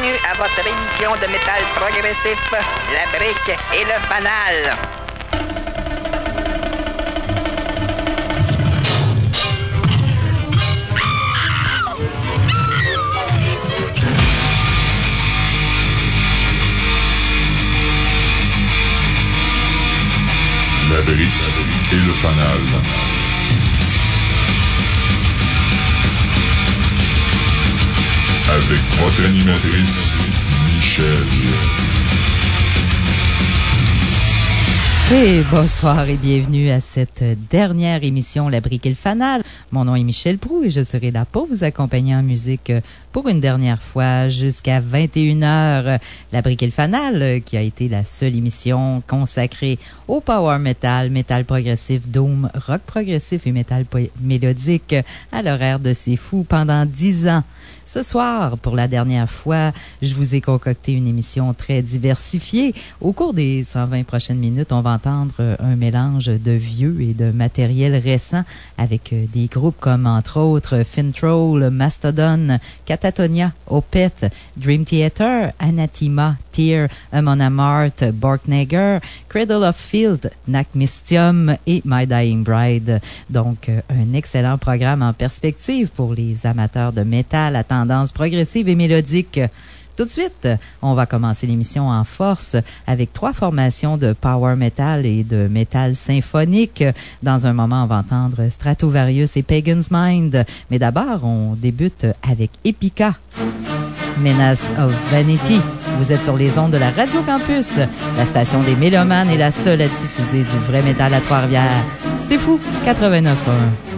bienvenue à votre émission de métal progressif, La Brique et le Fanal. La Brique et le Fanal. Avec votre animatrice, Michel. Et bonsoir et bienvenue à cette dernière émission La Brique et le Fanal. Mon nom est Michel Prou et je serai là pour vous accompagner en musique pour une dernière fois jusqu'à 21h. La Brique et le Fanal, qui a été la seule émission consacrée au power metal, metal progressif, doom, rock progressif et metal mélodique à l'horaire de ces fous pendant dix ans. Ce soir, pour la dernière fois, je vous ai concocté une émission très diversifiée. Au cours des 120 prochaines minutes, on va entendre un mélange de vieux et de matériel récent avec des groupes comme, entre autres, Fintroll, Mastodon, Catatonia, Opeth, Dream Theater, Anathema, Tear, Amon Amart, Borknegger, Cradle of Field, Nakmistium et My Dying Bride. Donc, un excellent programme en perspective pour les amateurs de métal à progressive et mélodique. Tout de suite, on va commencer l'émission en force avec trois formations de power metal et de metal symphonique. Dans un moment, on va entendre Stratovarius et Pagan's Mind. Mais d'abord, on débute avec Epica. Menace of Vanity. Vous êtes sur les ondes de la Radio Campus. La station des Mélomanes est la seule à diffuser du vrai métal à Trois-Rivières. C'est fou, 89.1.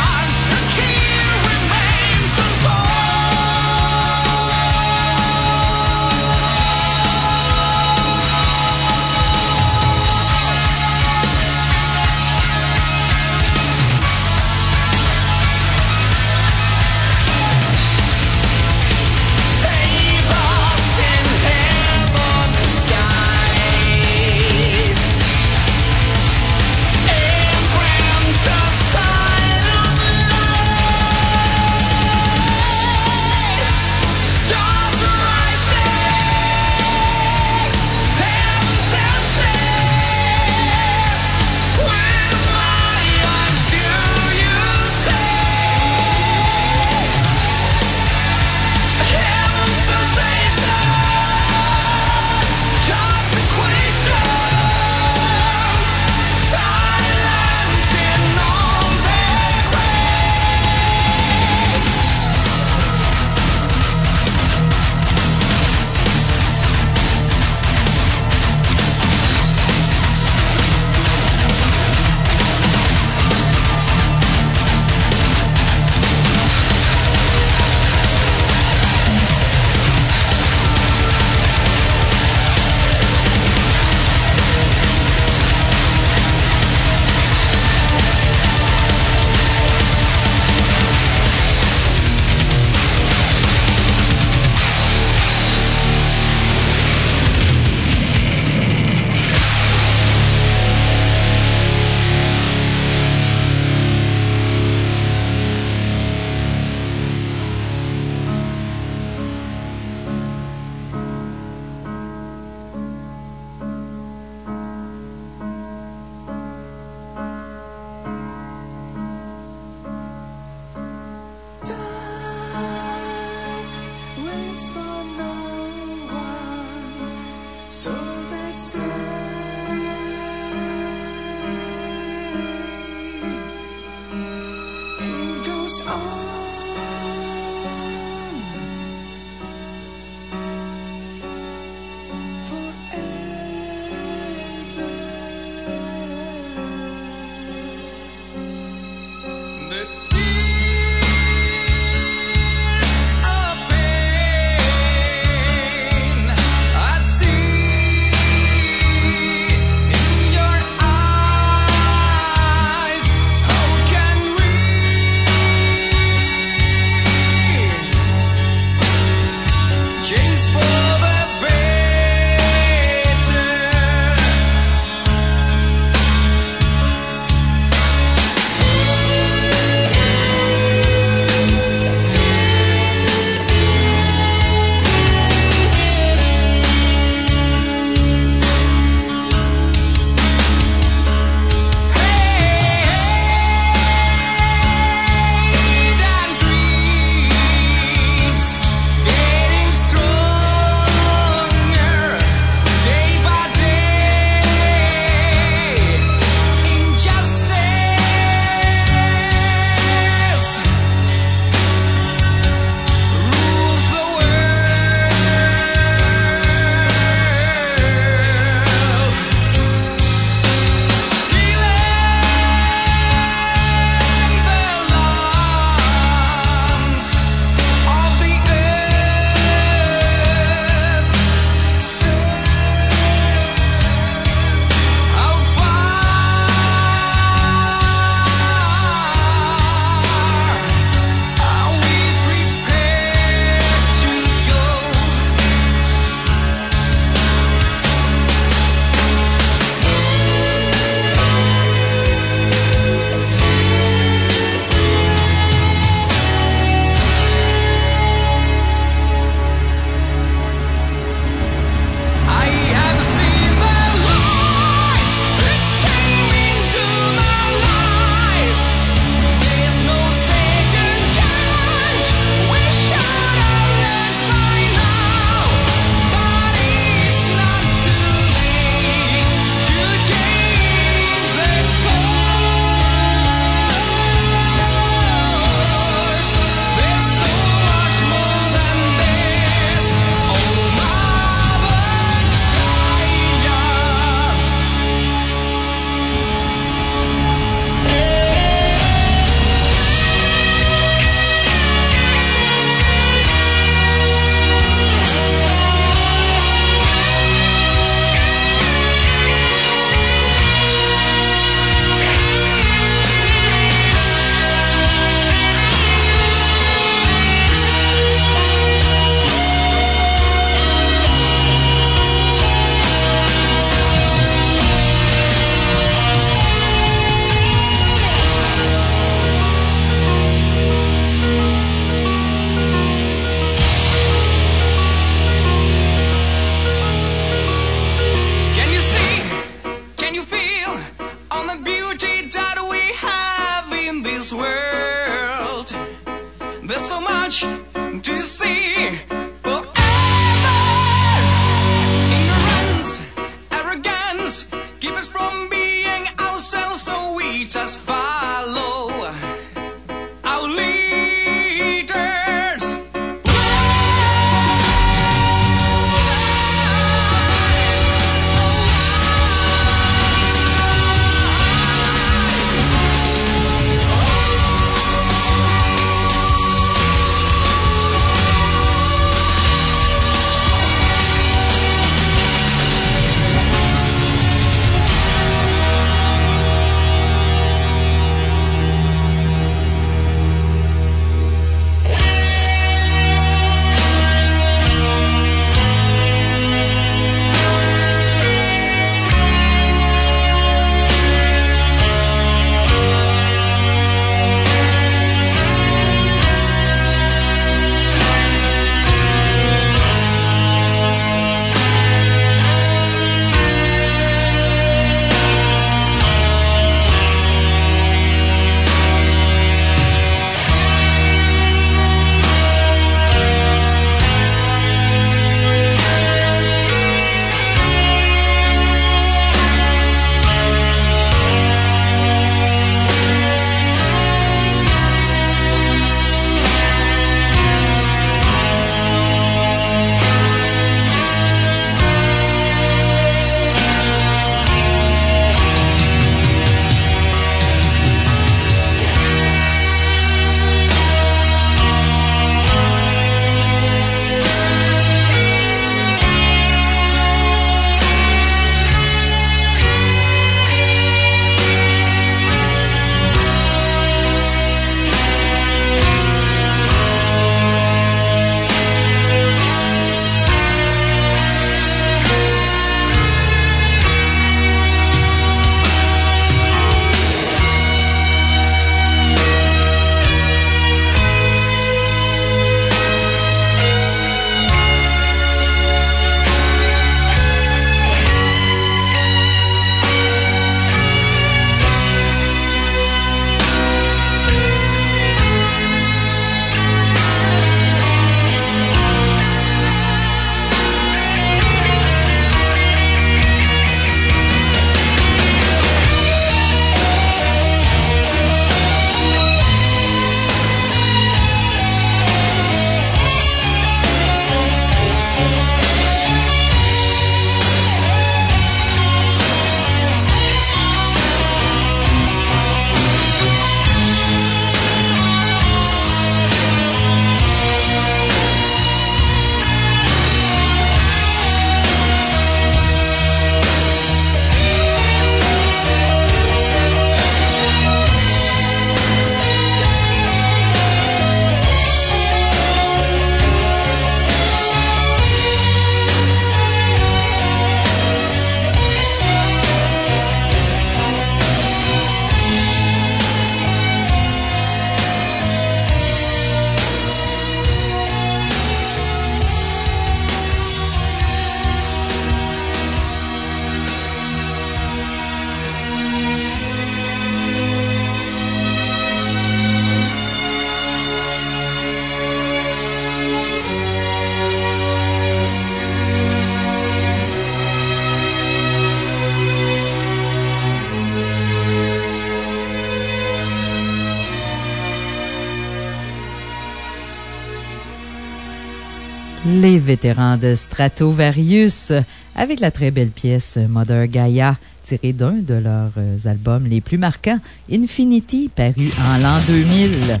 de Stratovarius avec la très belle pièce Mother Gaia tirée d'un de leurs albums les plus marquants, Infinity, paru en l'an 2000.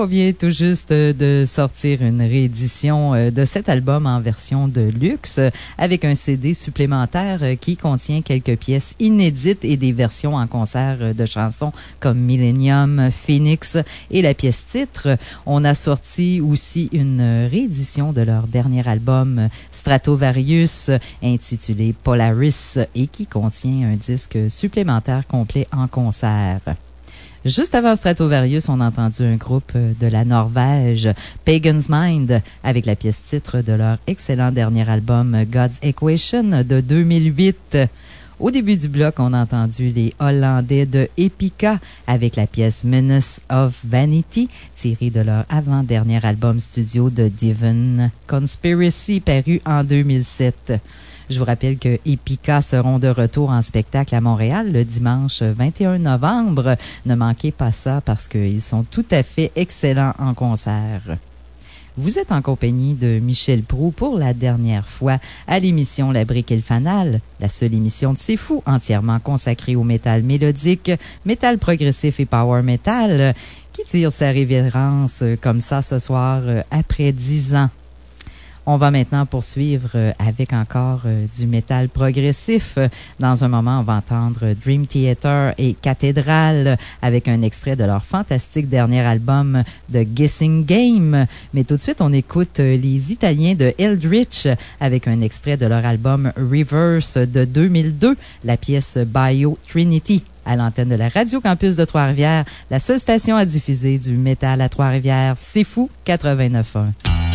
On vient tout juste de sortir une réédition euh, de cet album en version de luxe avec un CD supplémentaire euh, qui contient quelques pièces inédites et des versions en concert euh, de chansons comme Millennium, Phoenix et la pièce titre. On a sorti aussi une réédition de leur dernier album Stratovarius intitulé Polaris et qui contient un disque supplémentaire complet en concert. Juste avant Stratovarius, on a entendu un groupe euh, de la Norvège, Pagan's Mind, avec la pièce titre de leur excellent dernier album God's Equation de 2008. Au début du bloc, on a entendu les Hollandais de Epica avec la pièce Menace of Vanity, tirée de leur avant-dernier album studio de Divine Conspiracy, paru en 2007. Je vous rappelle que Epica seront de retour en spectacle à Montréal le dimanche 21 novembre. Ne manquez pas ça parce qu'ils sont tout à fait excellents en concert. Vous êtes en compagnie de Michel Prou pour la dernière fois à l'émission La Brique et le Fanal, la seule émission de C'est Fou entièrement consacrée au métal mélodique, métal progressif et power metal qui tire sa révérence comme ça ce soir après dix ans. On va maintenant poursuivre euh, avec encore euh, du métal progressif. Dans un moment, on va entendre Dream Theater et Cathédrale avec un extrait de leur fantastique dernier album The Guessing Game. Mais tout de suite, on écoute euh, les Italiens de Eldritch avec un extrait de leur album Reverse de 2002, la pièce Bio Trinity à l'antenne de la Radio Campus de Trois-Rivières, la seule station à diffuser du métal à Trois-Rivières. C'est fou, 89.1.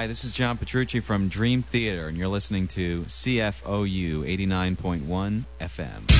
Hi, this is John Petrucci from Dream Theater, and you're listening to CFOU 89.1 FM.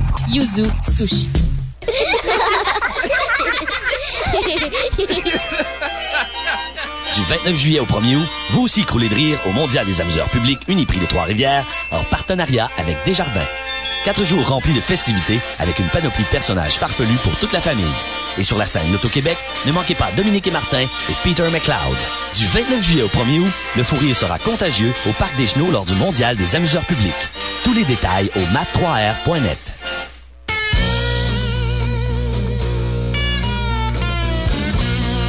Yuzu Sushi. Du 29 juillet au 1er août, vous aussi croulez de rire au Mondial des amuseurs publics Uniprix de Trois-Rivières en partenariat avec Desjardins. Quatre jours remplis de festivités avec une panoplie de personnages farfelus pour toute la famille. Et sur la scène Loto-Québec, ne manquez pas Dominique et Martin et Peter McLeod. Du 29 juillet au 1er août, le fou rire sera contagieux au Parc des Chenaux lors du Mondial des amuseurs publics. Tous les détails au map3r.net.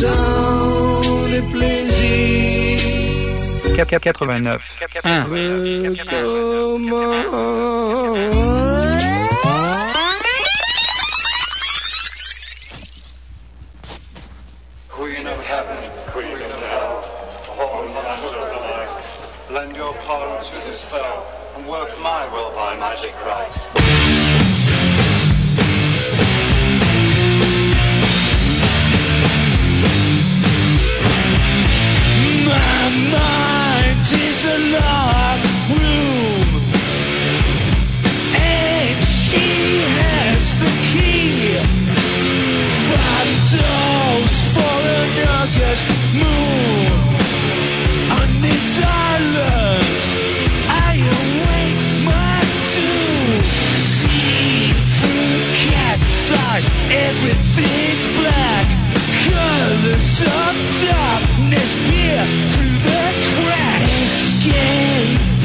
Temps des plaisirs 89. 1. Queen of heaven, queen of hell, holy master of lend your power to dispel and work my will by magic right. Locked room, and she has the key. Five doors for an August moon. On this island, I await my doom. See through cat's eyes, everything's black. Colors of darkness peer again.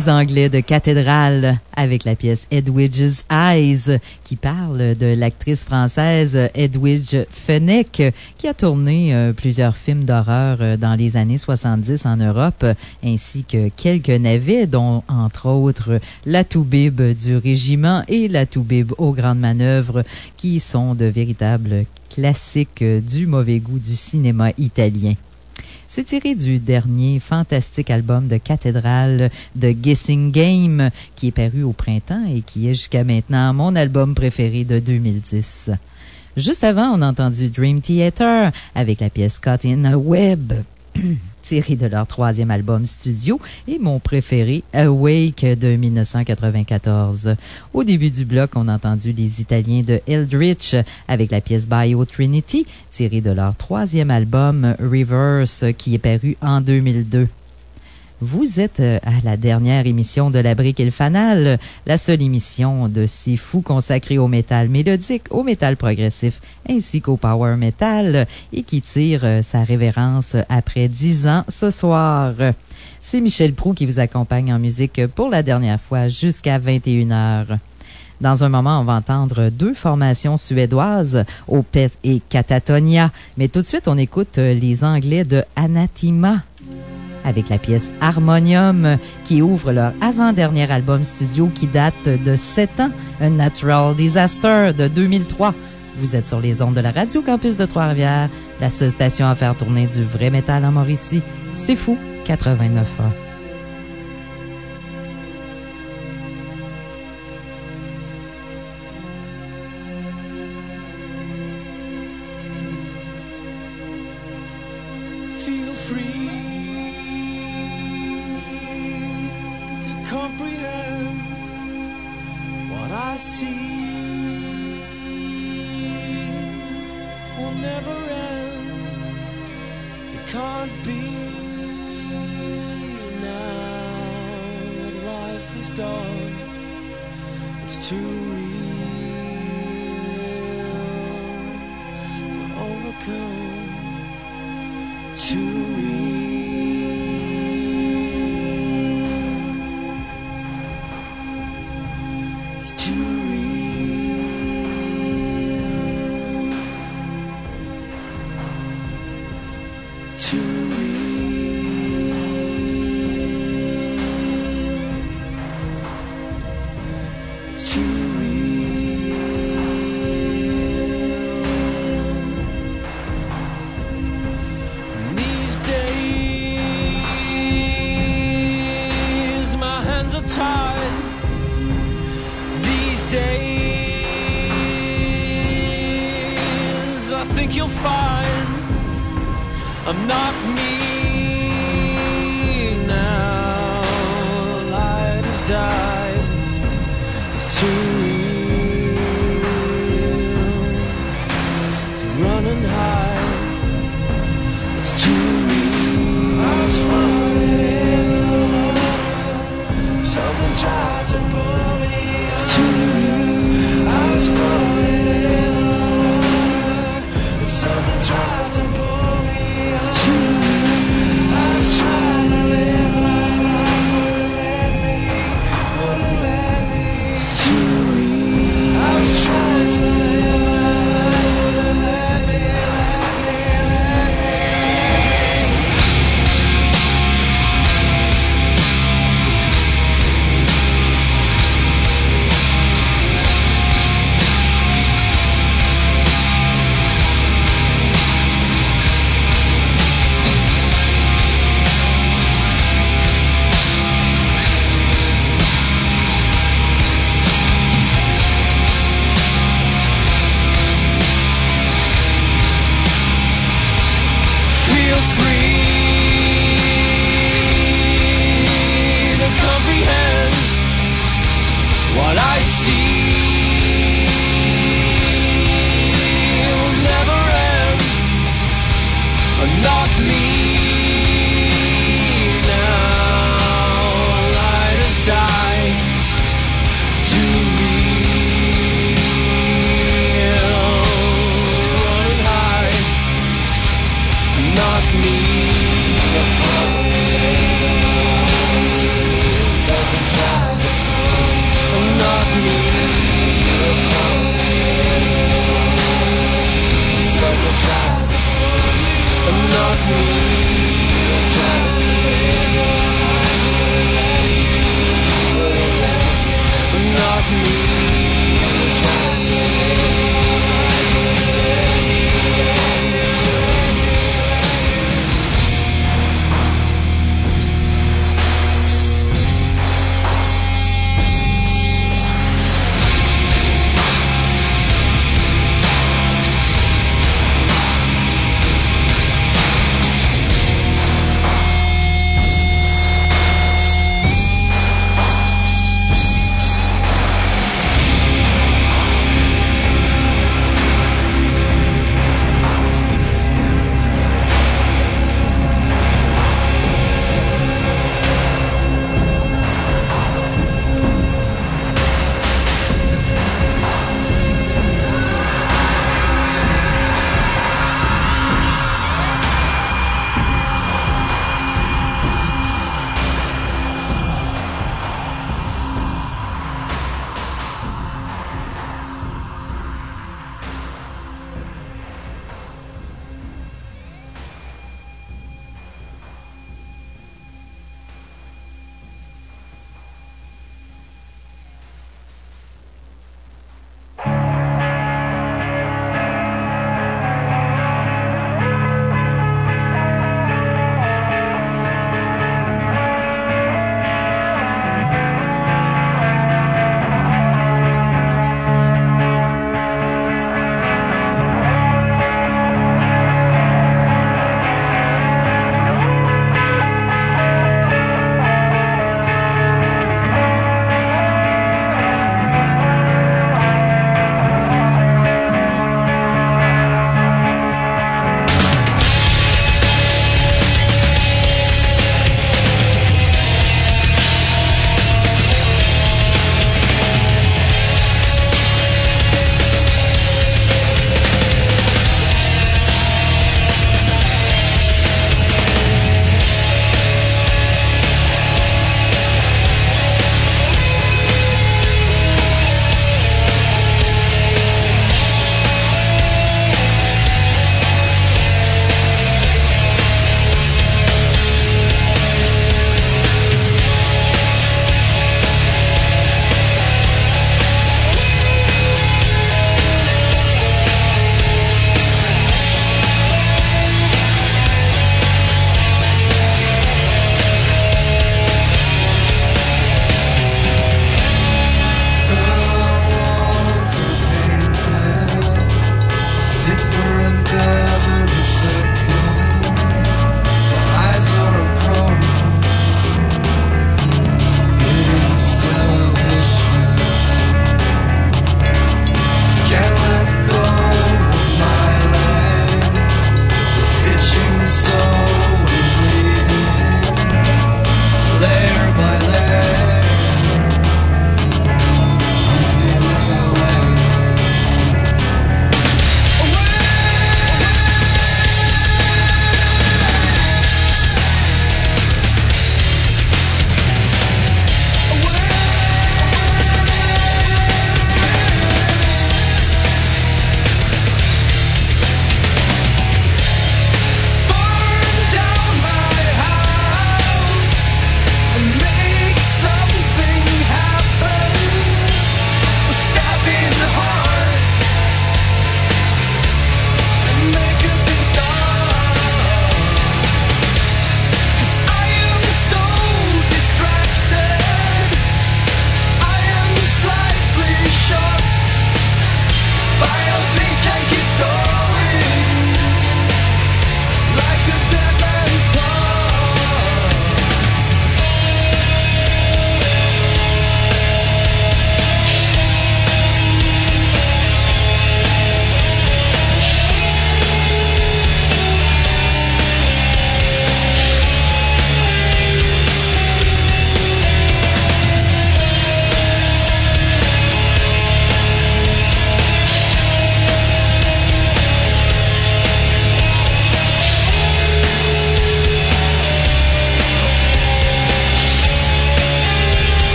Les Anglais de Cathédrale avec la pièce Edwidge's Eyes qui parle de l'actrice française Edwidge Fenech qui a tourné euh, plusieurs films d'horreur euh, dans les années 70 en Europe ainsi que quelques navets dont entre autres La Toubib du régiment et La Toubib aux grandes manœuvres qui sont de véritables classiques du mauvais goût du cinéma italien. C'est tiré du dernier fantastique album de cathédrale de Guessing Game qui est paru au printemps et qui est jusqu'à maintenant mon album préféré de 2010. Juste avant, on a entendu Dream Theater avec la pièce Caught in a Web. tiré de leur troisième album studio et mon préféré, Awake de 1994. Au début du bloc, on a entendu les Italiens de Eldritch avec la pièce Bio Trinity, tirée de leur troisième album Reverse qui est paru en 2002. Vous êtes euh, à la dernière émission de La Brique et le Fanal, la seule émission de C'est Fou consacrée au métal mélodique, au métal progressif ainsi qu'au power metal et qui tire euh, sa révérence après dix ans ce soir. C'est Michel Prou qui vous accompagne en musique pour la dernière fois jusqu'à 21h. Dans un moment, on va entendre deux formations suédoises, Opeth et Catatonia. Mais tout de suite, on écoute euh, les Anglais de Anathema avec la pièce Harmonium qui ouvre leur avant-dernier album studio qui date de 7 ans, un Natural Disaster de 2003. Vous êtes sur les ondes de la Radio Campus de Trois-Rivières, la seule station à faire tourner du vrai métal en Mauricie. C'est fou, 89 ans.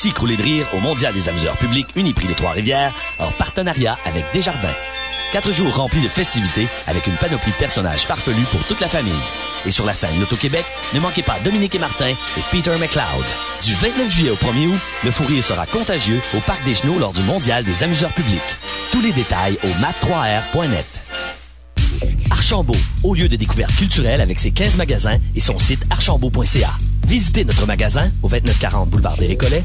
Aussi croulez de rire au Mondial des amuseurs publics Uniprix des Trois-Rivières en partenariat avec Desjardins. Quatre jours remplis de festivités avec une panoplie de personnages farfelus pour toute la famille. Et sur la scène Loto-Québec, ne manquez pas Dominique et Martin et Peter McLeod. Du 29 juillet au 1er août, le fou rire sera contagieux au Parc des Genoux lors du Mondial des amuseurs publics. Tous les détails au map3r.net. Archambault, au lieu de découverte culturelle avec ses 15 magasins et son site archambault.ca. Visitez notre magasin au 2940 boulevard des Récollets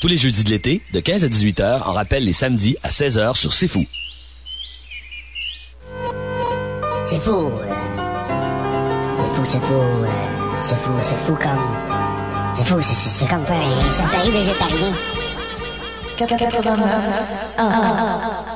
Tous les jeudis de l'été, de 15 à 18 heures, en rappelle les samedis à 16 heures sur C'est Fou. C'est fou. C'est fou, c'est fou. C'est fou, c'est fou comme. C'est fou, c'est comme faire un safari végétarien. 89 1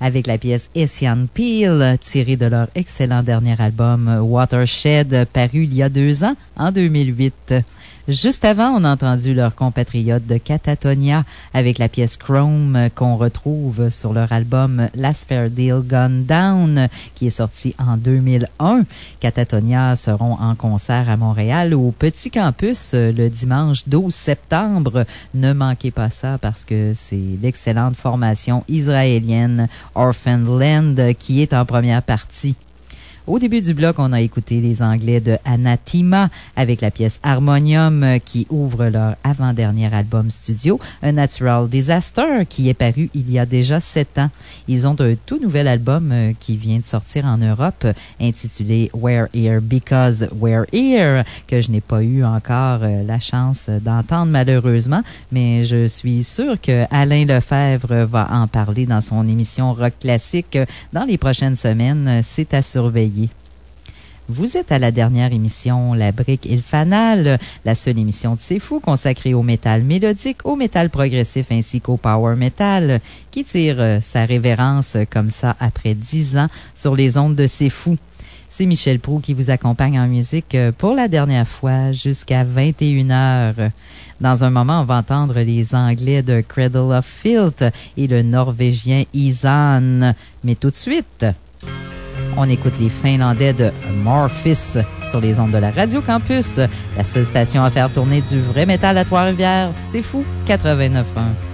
Avec la pièce Essian Peel tirée de leur excellent dernier album Watershed paru il y a deux ans, en 2008. Juste avant, on a entendu leurs compatriotes de Catatonia avec la pièce Chrome qu'on retrouve sur leur album Last Fair Deal Gone Down qui est sorti en 2001. Catatonia seront en concert à Montréal au Petit Campus le dimanche 12 septembre. Ne manquez pas ça parce que c'est l'excellente formation israélienne Orphan Land qui est en première partie. Au début du bloc, on a écouté les Anglais de Anathema avec la pièce Harmonium qui ouvre leur avant-dernier album studio, A Natural Disaster, qui est paru il y a déjà sept ans. Ils ont un tout nouvel album euh, qui vient de sortir en Europe intitulé We're Here Because We're Here, que je n'ai pas eu encore euh, la chance d'entendre malheureusement, mais je suis sûr que Alain Lefebvre va en parler dans son émission Rock Classique dans les prochaines semaines. C'est à surveiller. Vous êtes à la dernière émission La Brique et le Fanal, la seule émission de C'est Fou consacrée au métal mélodique, au métal progressif ainsi qu'au power metal, qui tire euh, sa révérence euh, comme ça après dix ans sur les ondes de C'est Fou. C'est Michel Prou qui vous accompagne en musique euh, pour la dernière fois jusqu'à 21 heures. Dans un moment, on va entendre les Anglais de Cradle of Filth et le Norvégien Isan. Mais tout de suite, on écoute les Finlandais de Morphis sur les ondes de la Radio Campus, la seule station à faire tourner du vrai métal à Trois-Rivières. C'est fou, 89.1.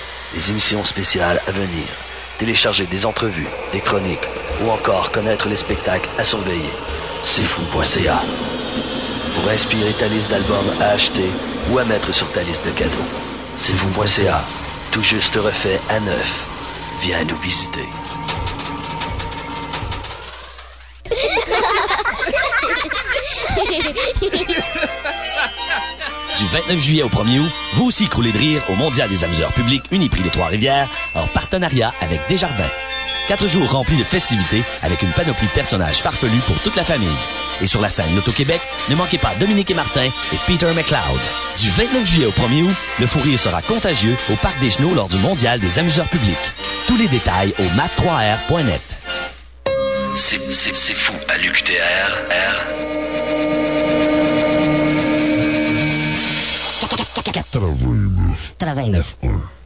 Les émissions spéciales à venir, télécharger des entrevues, des chroniques ou encore connaître les spectacles à surveiller, c'est fou.ca. Pour inspirer ta liste d'albums à acheter ou à mettre sur ta liste de cadeaux, c'est fou.ca. Tout juste refait à neuf. Viens nous visiter. Du 29 juillet au 1er août, vous aussi croulez de rire au Mondial des amuseurs publics Uniprix des Trois-Rivières en partenariat avec Desjardins. Quatre jours remplis de festivités avec une panoplie de personnages farfelus pour toute la famille. Et sur la scène Loto-Québec, ne manquez pas Dominique et Martin et Peter McLeod. Du 29 juillet au 1er août, le fou rire sera contagieux au Parc des Genoux lors du Mondial des amuseurs publics. Tous les détails au map3r.net. C'est, fou à l'UQTR. 89. Thank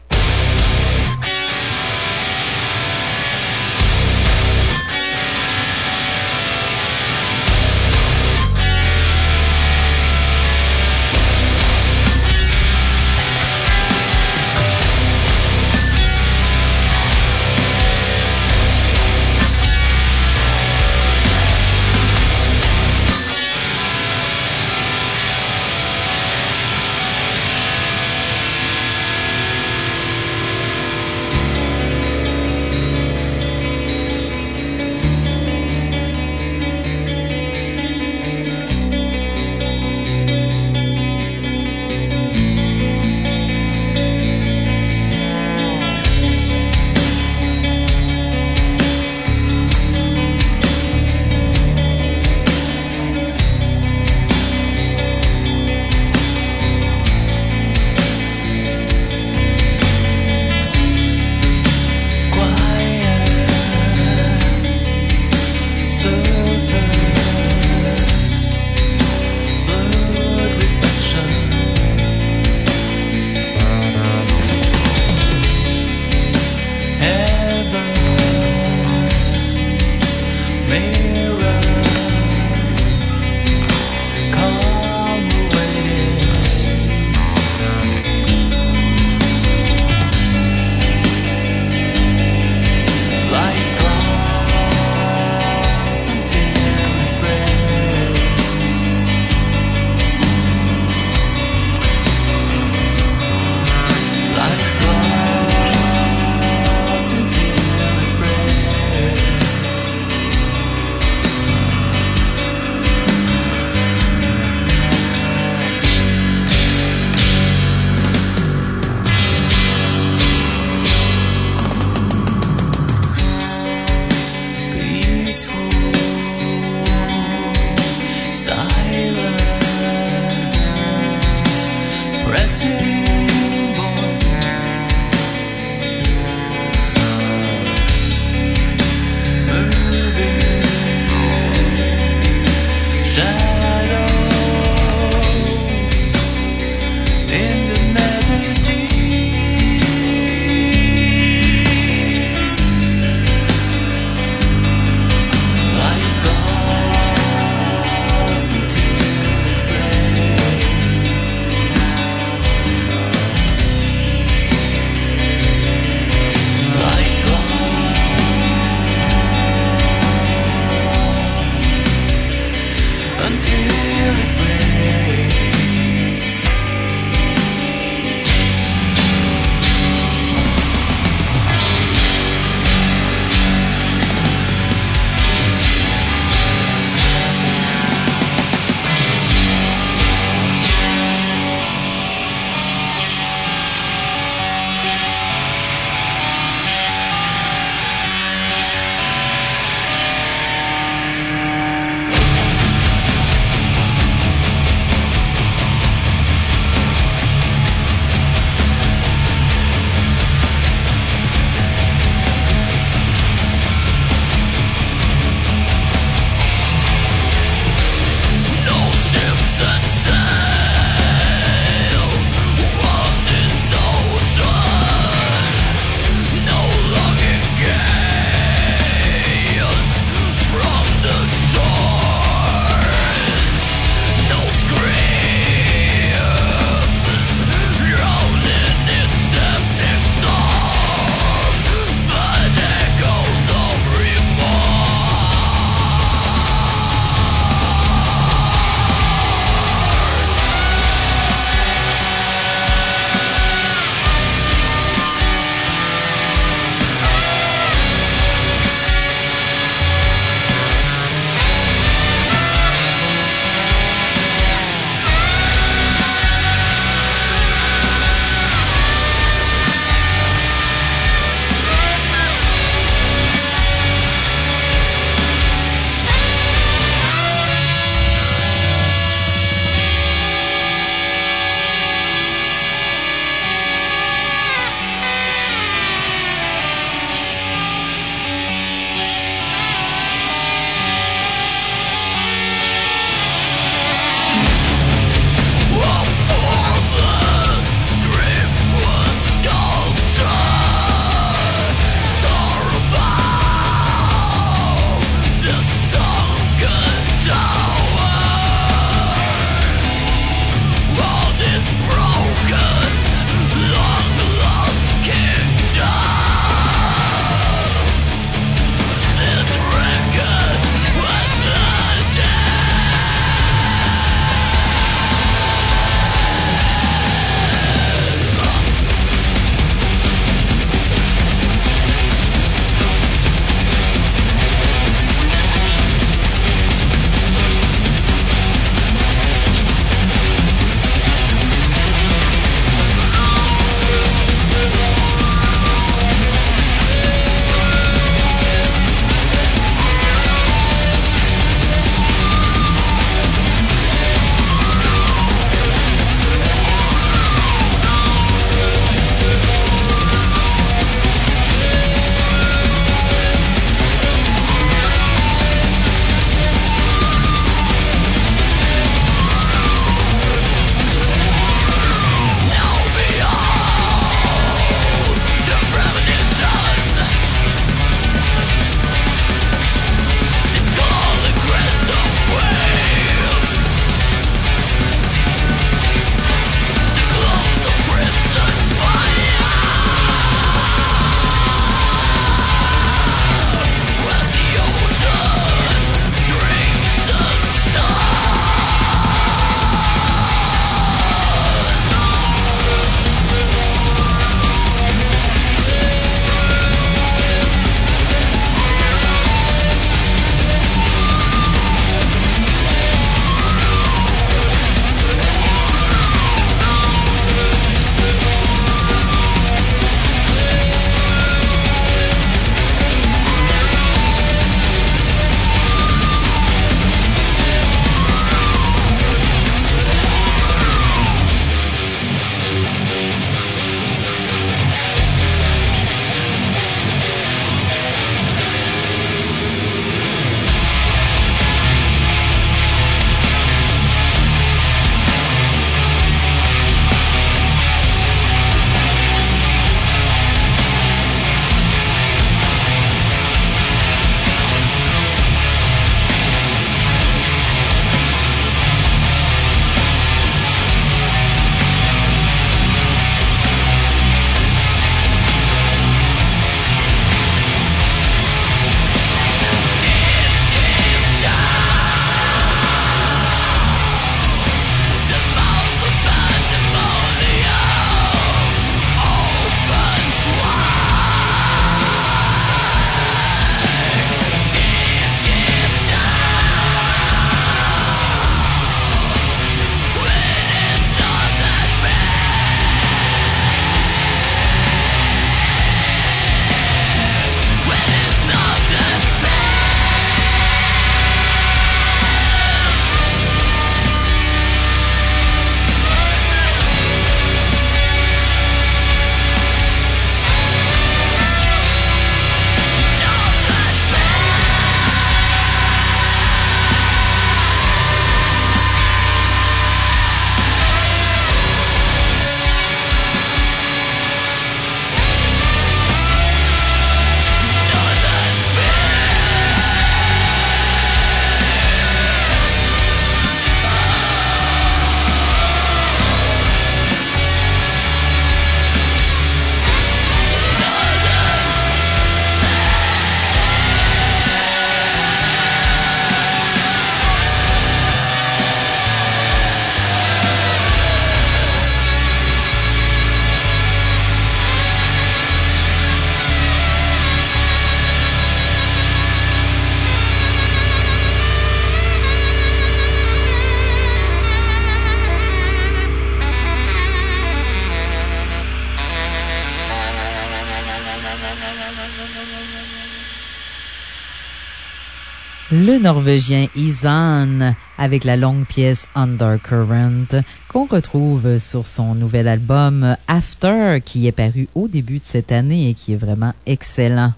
Le Norvégien Isan avec la longue pièce Undercurrent qu'on retrouve sur son nouvel album After qui est paru au début de cette année et qui est vraiment excellent.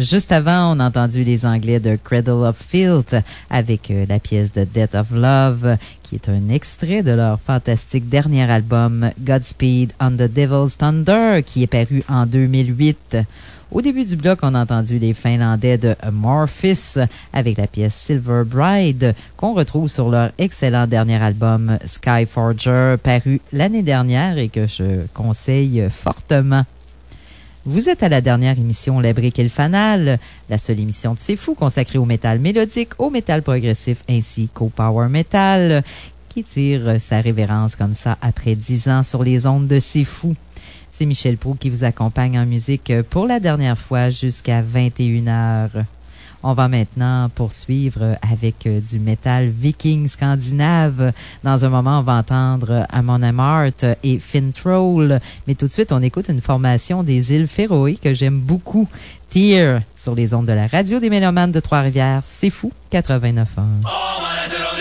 Juste avant, on a entendu les Anglais de Cradle of Filth avec euh, la pièce de Death of Love, qui est un extrait de leur fantastique dernier album Godspeed on the Devil's Thunder, qui est paru en 2008. Au début du bloc, on a entendu les Finlandais de Amorphis avec la pièce Silver Bride qu'on retrouve sur leur excellent dernier album Skyforger paru l'année dernière et que je conseille fortement. Vous êtes à la dernière émission La Brique et le Fanal, la seule émission de C'est Fou consacrée au métal mélodique, au métal progressif ainsi qu'au power metal qui tire sa révérence comme ça après dix ans sur les ondes de C'est Fou. C'est Michel Proux qui vous accompagne en musique pour la dernière fois jusqu'à 21h. On va maintenant poursuivre avec du métal viking scandinave. Dans un moment, on va entendre Amon Amart et Fintroll. Mais tout de suite, on écoute une formation des îles Féroé que j'aime beaucoup. Tear sur les ondes de la radio des Mélomanes de Trois-Rivières. C'est fou, 89 ans.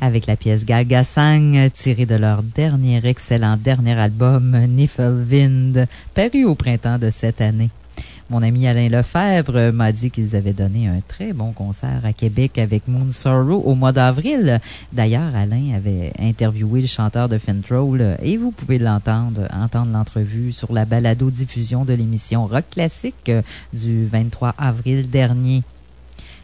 Avec la pièce Galgasang tirée de leur dernier excellent dernier album Niflwind paru au printemps de cette année. Mon ami Alain Lefebvre m'a dit qu'ils avaient donné un très bon concert à Québec avec Moon Sorrow au mois d'avril. D'ailleurs, Alain avait interviewé le chanteur de Fintroll et vous pouvez l'entendre, entendre l'entrevue sur la balado-diffusion de l'émission Rock Classique du 23 avril dernier.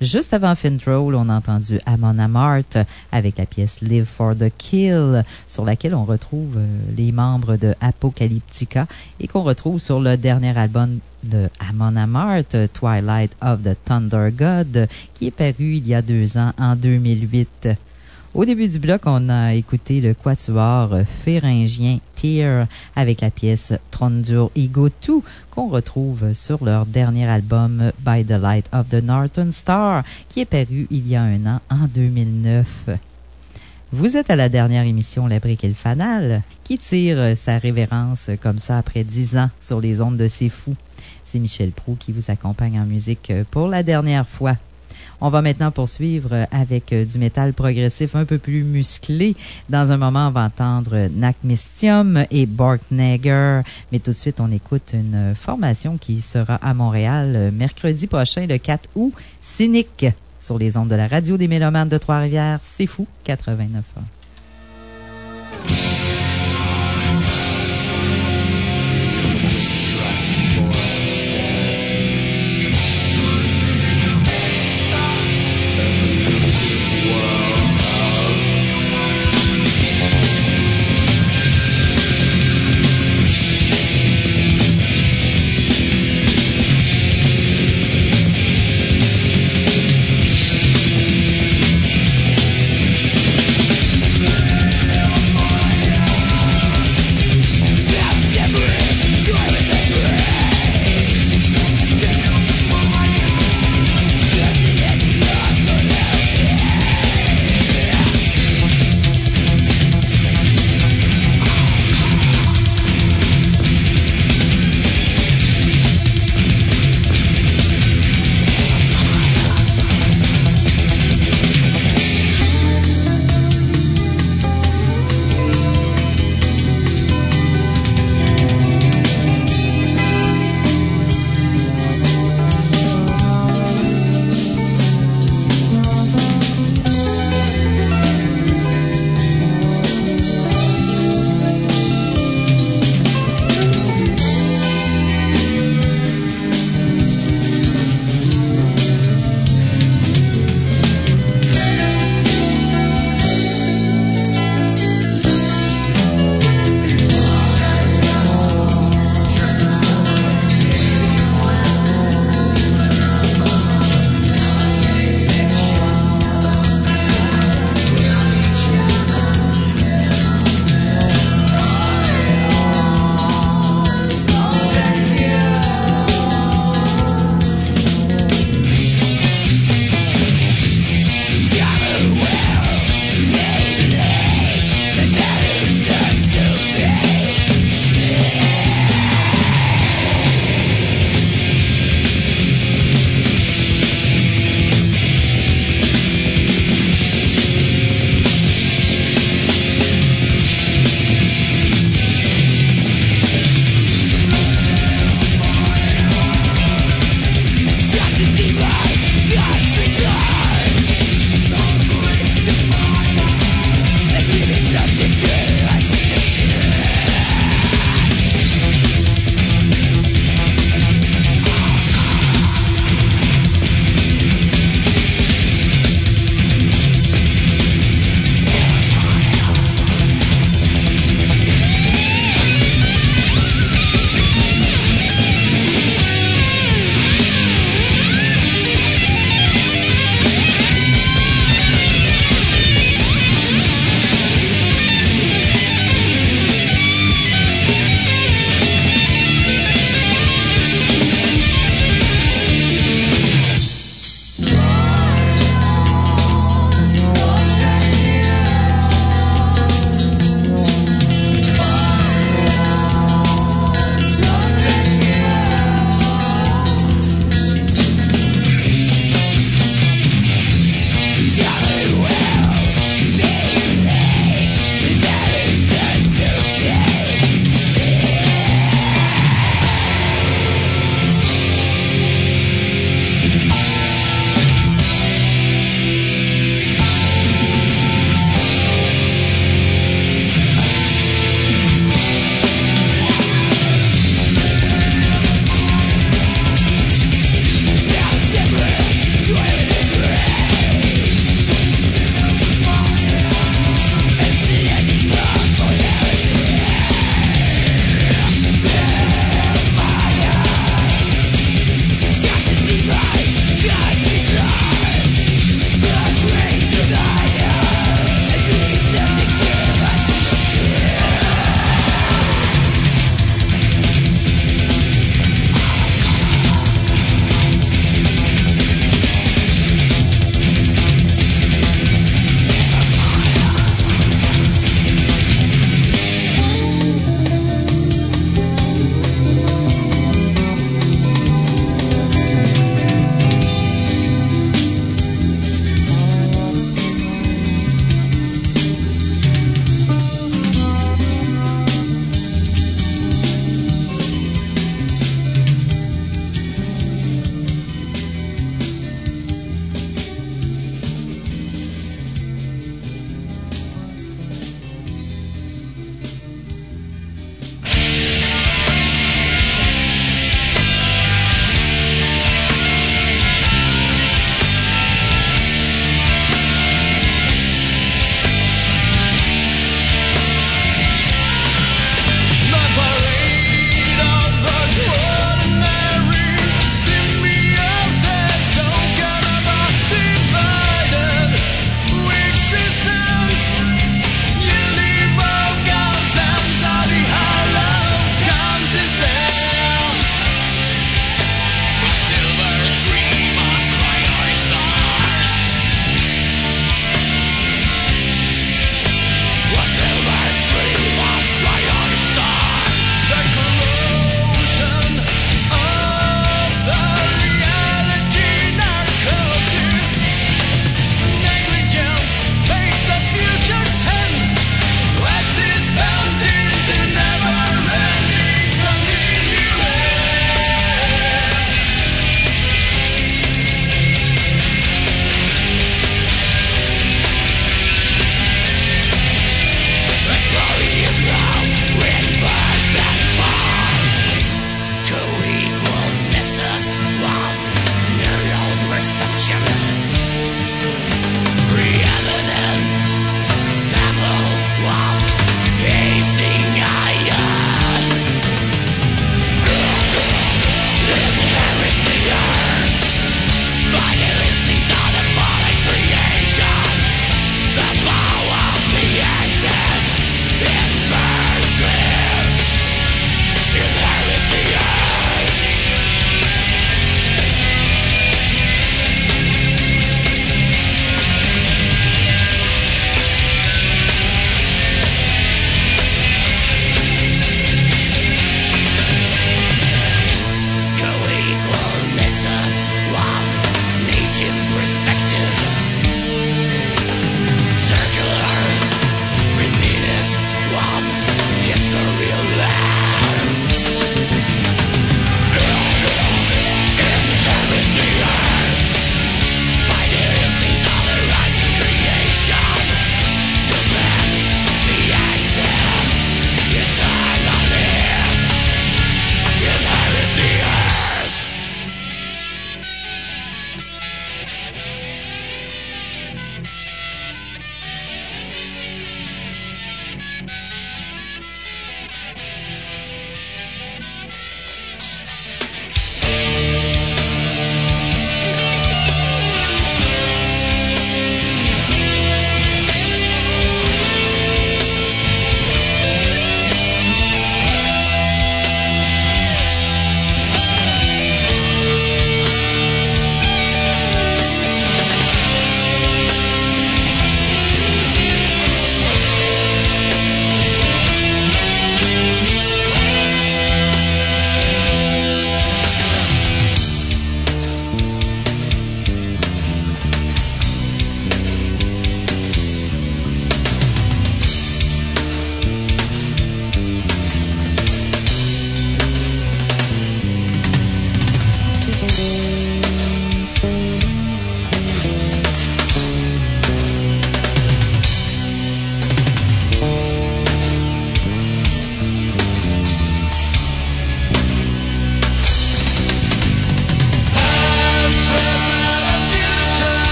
Juste avant Fintroll, on a entendu Amon Amart avec la pièce Live for the Kill, sur laquelle on retrouve euh, les membres de Apocalyptica et qu'on retrouve sur le dernier album de Amon Amart, Twilight of the Thunder God, qui est paru il y a deux ans, en 2008. Au début du bloc, on a écouté le quatuor féringien Tear avec la pièce Trondur Ego 2 qu'on retrouve sur leur dernier album By the Light of the Northern Star qui est paru il y a un an en 2009. Vous êtes à la dernière émission La Brique et le Fanal qui tire sa révérence comme ça après dix ans sur les ondes de C'est Fou. C'est Michel Prou qui vous accompagne en musique pour la dernière fois. On va maintenant poursuivre avec du métal progressif un peu plus musclé. Dans un moment, on va entendre Nakmistium et Borknagger. Mais tout de suite, on écoute une formation qui sera à Montréal mercredi prochain, le 4 août, Cynique, sur les ondes de la radio des Mélomanes de Trois-Rivières. C'est fou, 89 ans.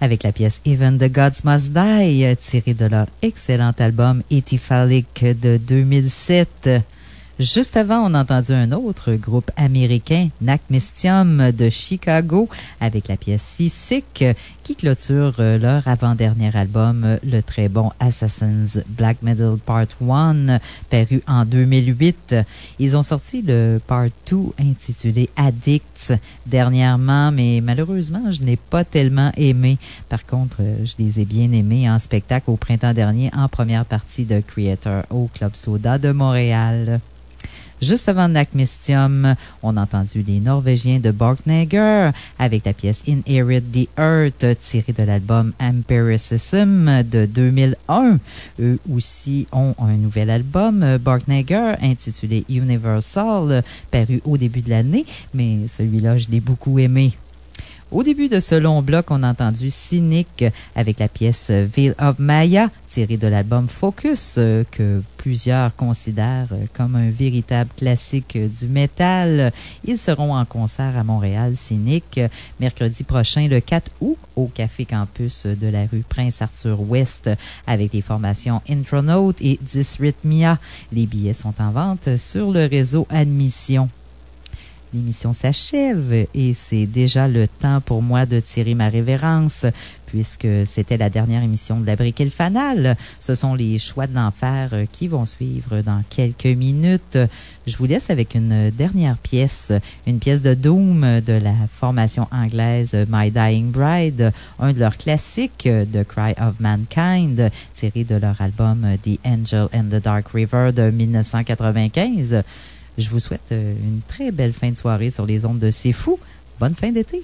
Avec la pièce Even the Gods Must Die, tirée de leur excellent album Etyphalic de 2007. Juste avant, on a entendu un autre groupe américain, Nakmistium de Chicago, avec la pièce Seasick, qui clôture euh, leur avant-dernier album, le très bon Assassin's Black Metal Part 1, paru en 2008. Ils ont sorti le Part 2 intitulé Addicts dernièrement, mais malheureusement, je n'ai pas tellement aimé. Par contre, euh, je les ai bien aimés en spectacle au printemps dernier en première partie de Creator au Club Soda de Montréal. Juste avant Nakmistium, on a entendu les Norvégiens de Borknager avec la pièce Inherit the Earth tirée de l'album Empiricism de 2001. Eux aussi ont un nouvel album, Borknager, intitulé Universal, paru au début de l'année, mais celui-là, je l'ai beaucoup aimé. Au début de ce long bloc, on a entendu Cynic avec la pièce Veil of Maya, tirée de l'album Focus, euh, que plusieurs considèrent comme un véritable classique du métal. Ils seront en concert à Montréal, Cynic, mercredi prochain, le 4 août, au Café Campus de la rue Prince-Arthur-Ouest, avec les formations Intronaut et Dysrhythmia. Les billets sont en vente sur le réseau Admission. L'émission s'achève et c'est déjà le temps pour moi de tirer ma révérence puisque c'était la dernière émission de la brique et le fanal. Ce sont les choix de l'enfer qui vont suivre dans quelques minutes. Je vous laisse avec une dernière pièce, une pièce de Doom de la formation anglaise My Dying Bride, un de leurs classiques The Cry of Mankind, tiré de leur album The Angel and the Dark River de 1995. Je vous souhaite une très belle fin de soirée sur les ondes de C'est Fou. Bonne fin d'été!